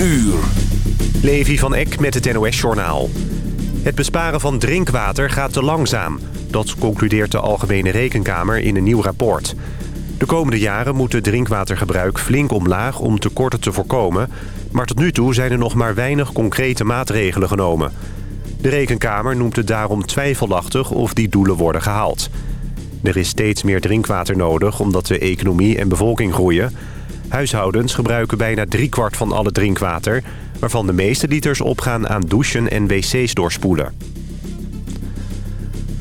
uur. Levi van Eck met het NOS-journaal. Het besparen van drinkwater gaat te langzaam. Dat concludeert de Algemene Rekenkamer in een nieuw rapport. De komende jaren moet het drinkwatergebruik flink omlaag om tekorten te voorkomen... maar tot nu toe zijn er nog maar weinig concrete maatregelen genomen. De Rekenkamer noemt het daarom twijfelachtig of die doelen worden gehaald. Er is steeds meer drinkwater nodig omdat de economie en bevolking groeien. Huishoudens gebruiken bijna driekwart van alle drinkwater... waarvan de meeste liters opgaan aan douchen en wc's doorspoelen.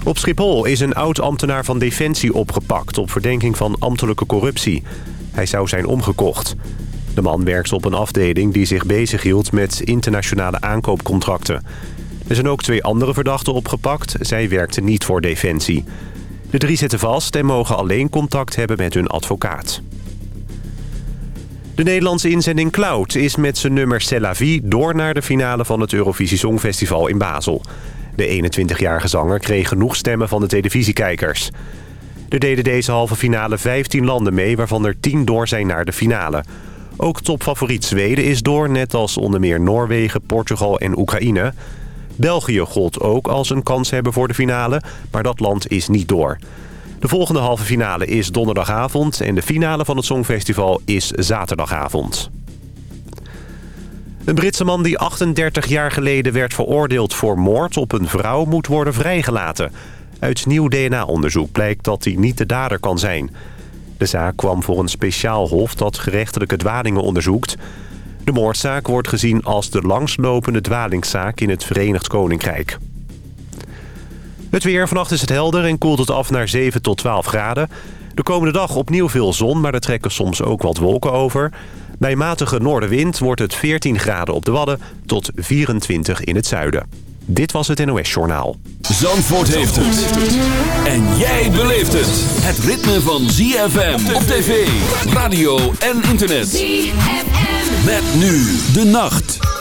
Op Schiphol is een oud-ambtenaar van Defensie opgepakt... op verdenking van ambtelijke corruptie. Hij zou zijn omgekocht. De man werkte op een afdeling die zich bezighield met internationale aankoopcontracten. Er zijn ook twee andere verdachten opgepakt. Zij werkten niet voor Defensie. De drie zitten vast en mogen alleen contact hebben met hun advocaat. De Nederlandse inzending Cloud is met zijn nummer C'est door naar de finale van het Eurovisie Songfestival in Basel. De 21-jarige zanger kreeg genoeg stemmen van de televisiekijkers. Er deden deze halve finale 15 landen mee... waarvan er 10 door zijn naar de finale. Ook topfavoriet Zweden is door, net als onder meer Noorwegen, Portugal en Oekraïne... België gold ook als een kans hebben voor de finale, maar dat land is niet door. De volgende halve finale is donderdagavond en de finale van het Songfestival is zaterdagavond. Een Britse man die 38 jaar geleden werd veroordeeld voor moord op een vrouw moet worden vrijgelaten. Uit nieuw DNA-onderzoek blijkt dat hij niet de dader kan zijn. De zaak kwam voor een speciaal hof dat gerechtelijke dwalingen onderzoekt. De moordzaak wordt gezien als de langslopende dwalingszaak in het Verenigd Koninkrijk. Het weer. Vannacht is het helder en koelt het af naar 7 tot 12 graden. De komende dag opnieuw veel zon, maar er trekken soms ook wat wolken over. Bij matige noordenwind wordt het 14 graden op de Wadden tot 24 in het zuiden. Dit was het NOS Journaal. Zandvoort heeft het. En jij beleeft het. Het ritme van ZFM op tv, radio en internet. ZFM. Met nu de nacht.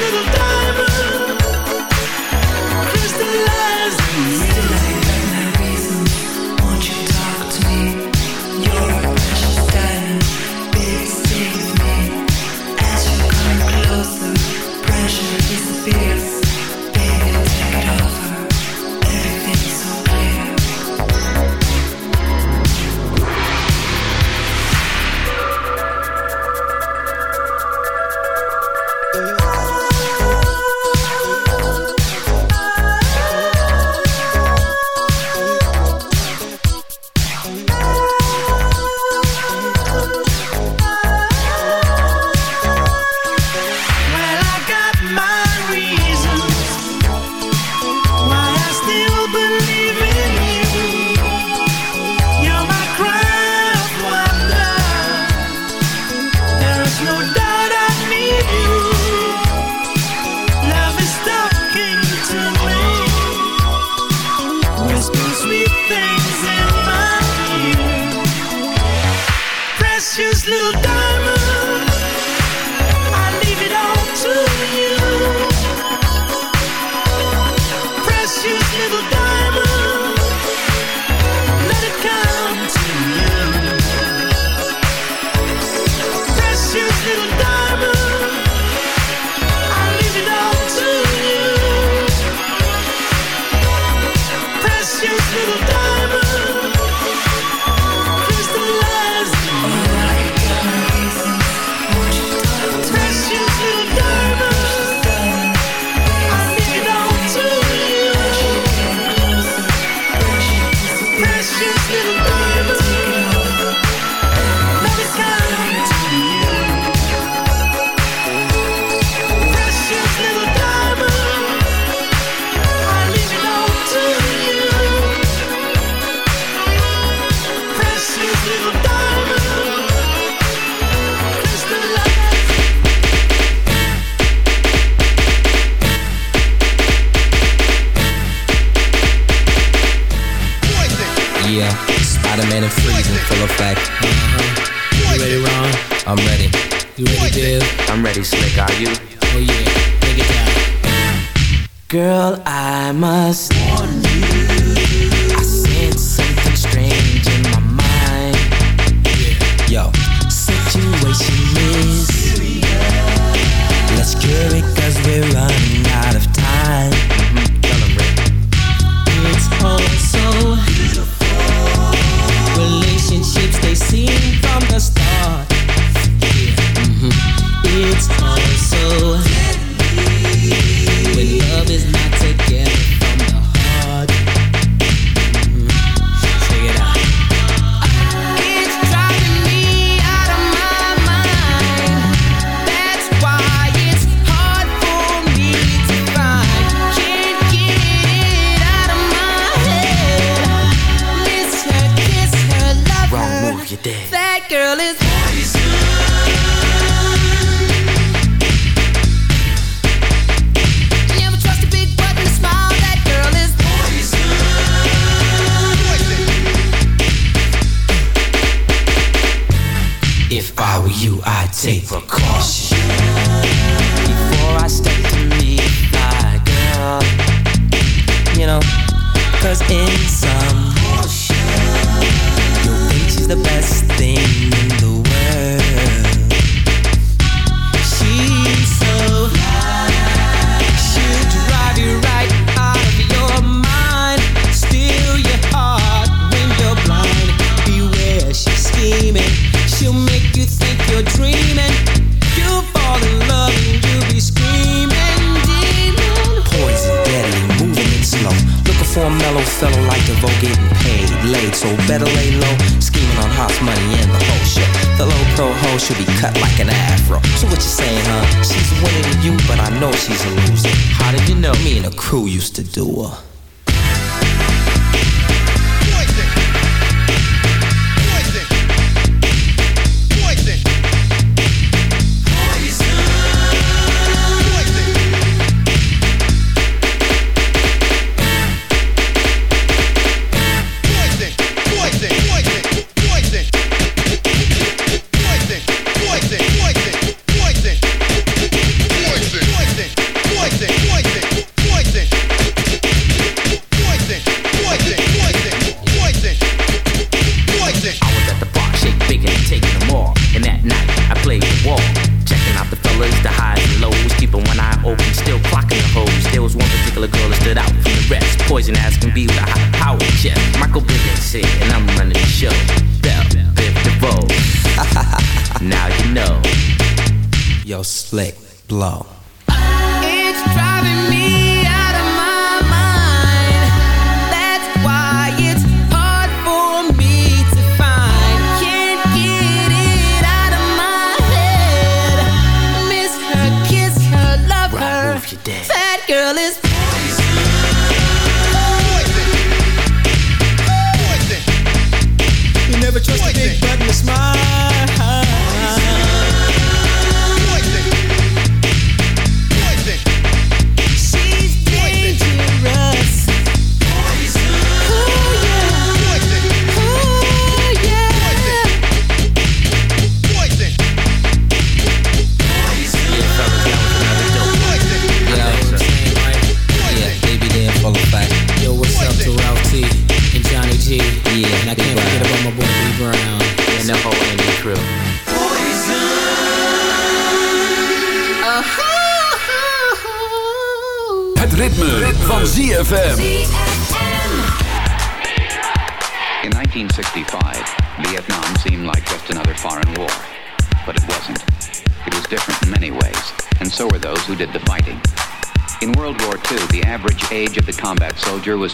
little dime just little in cool you passenger was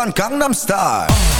van Gangnam Style.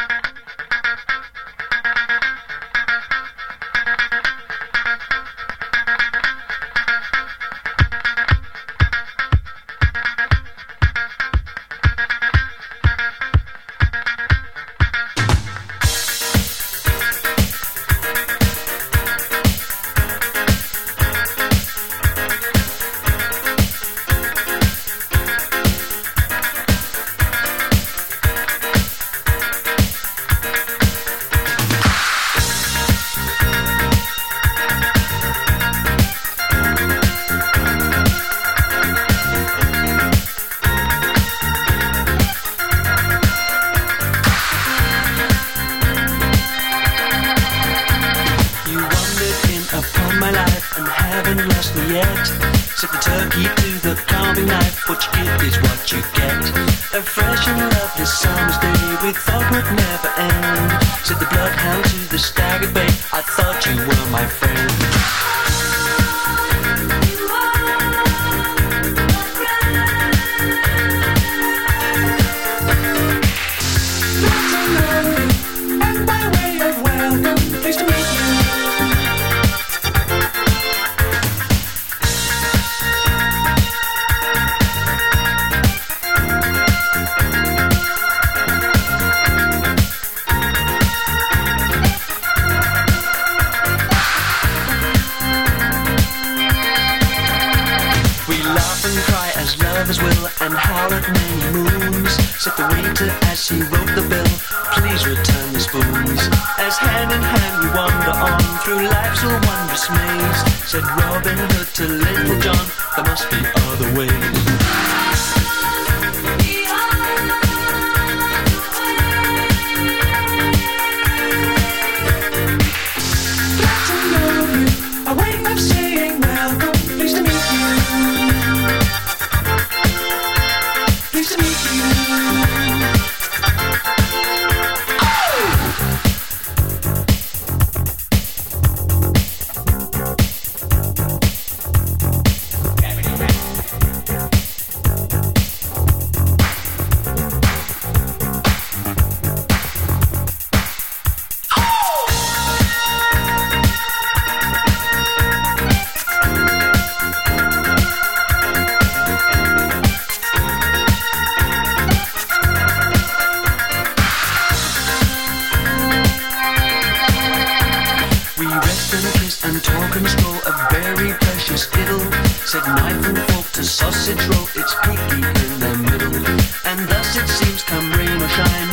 You were my friend. He wrote the bill, please return the spoons. As hand in hand we wander on through life's wondrous maze. Said Robin Hood to Little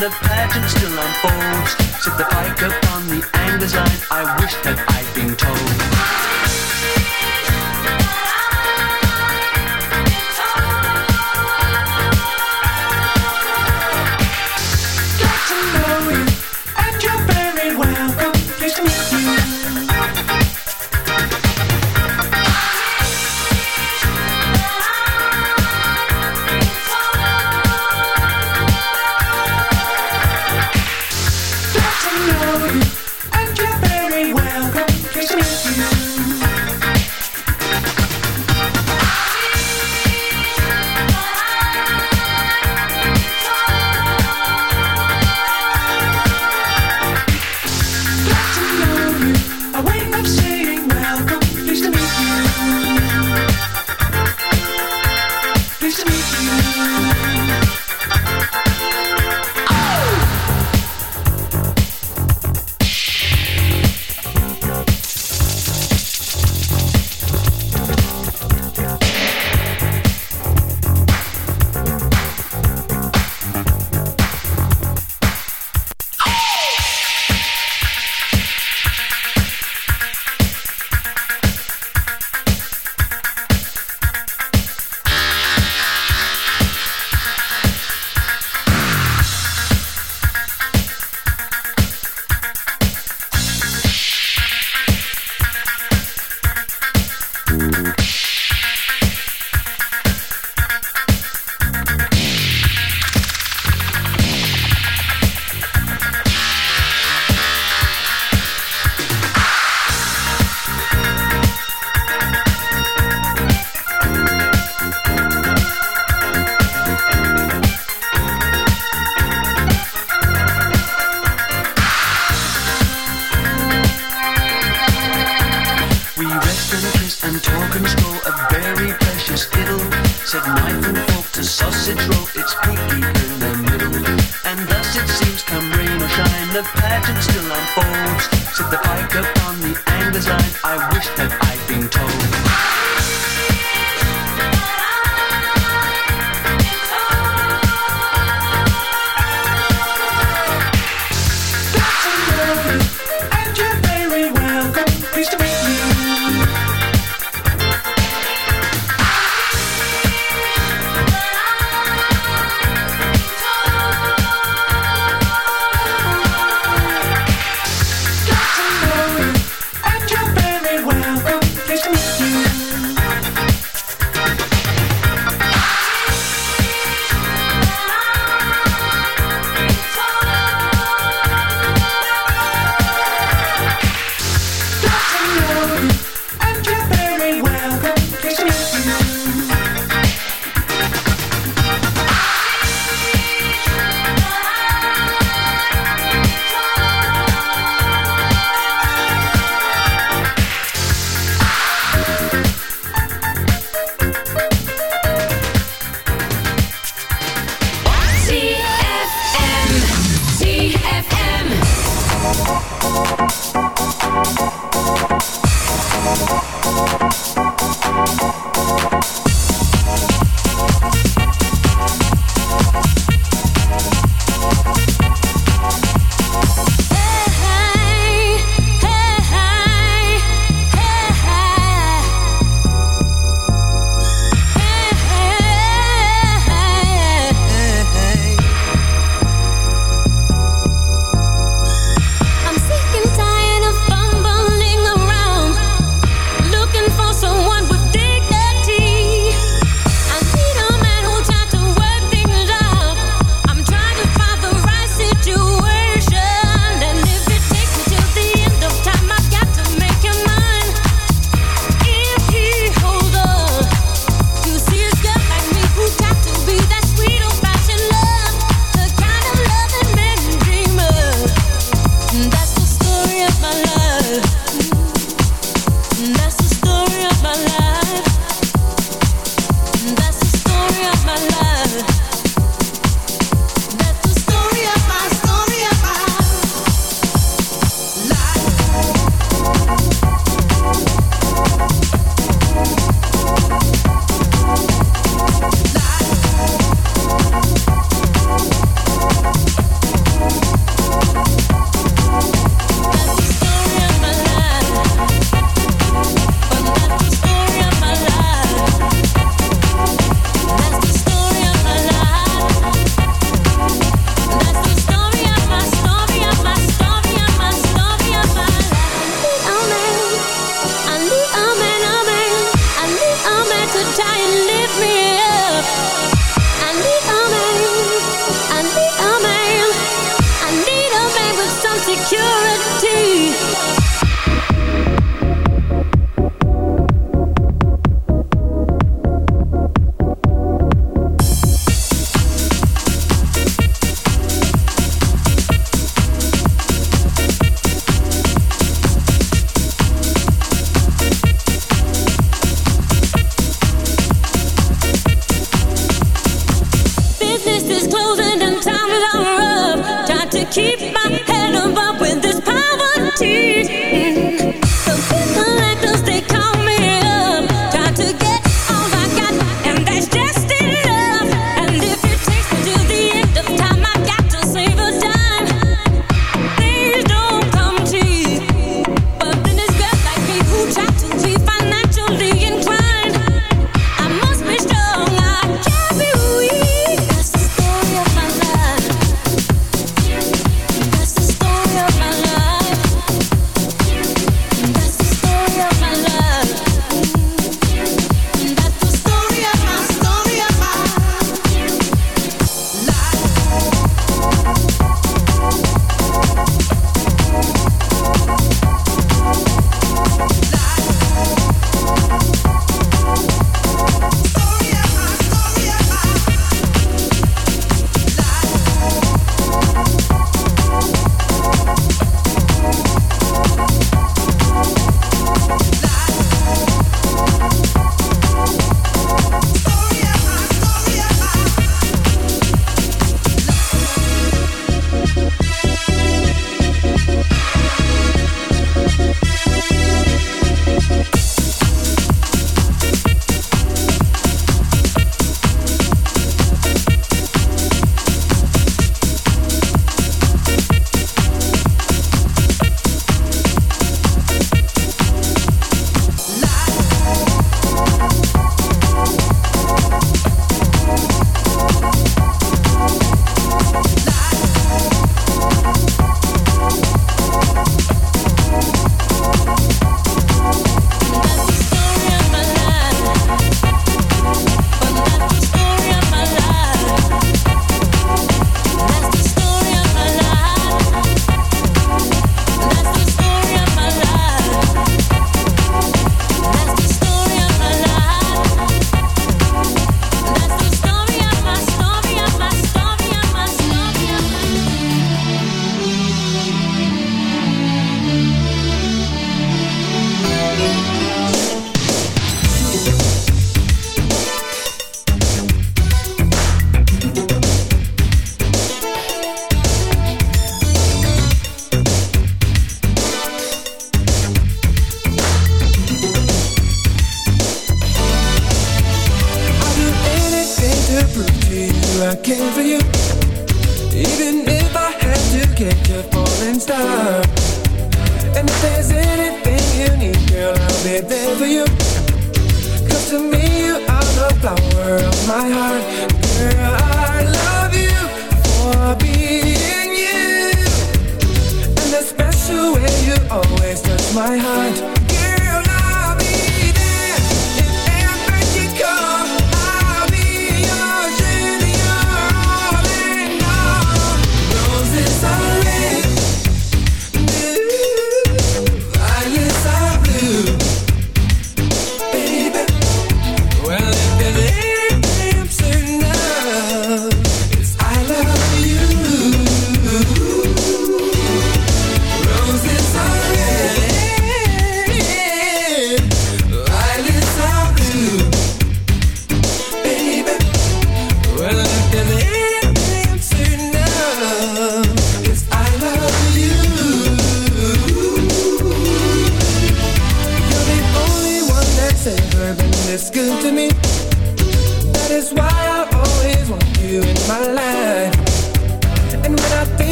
the pageant still unfolds. Set the pike upon the anger's eye. I wish that I'd been told.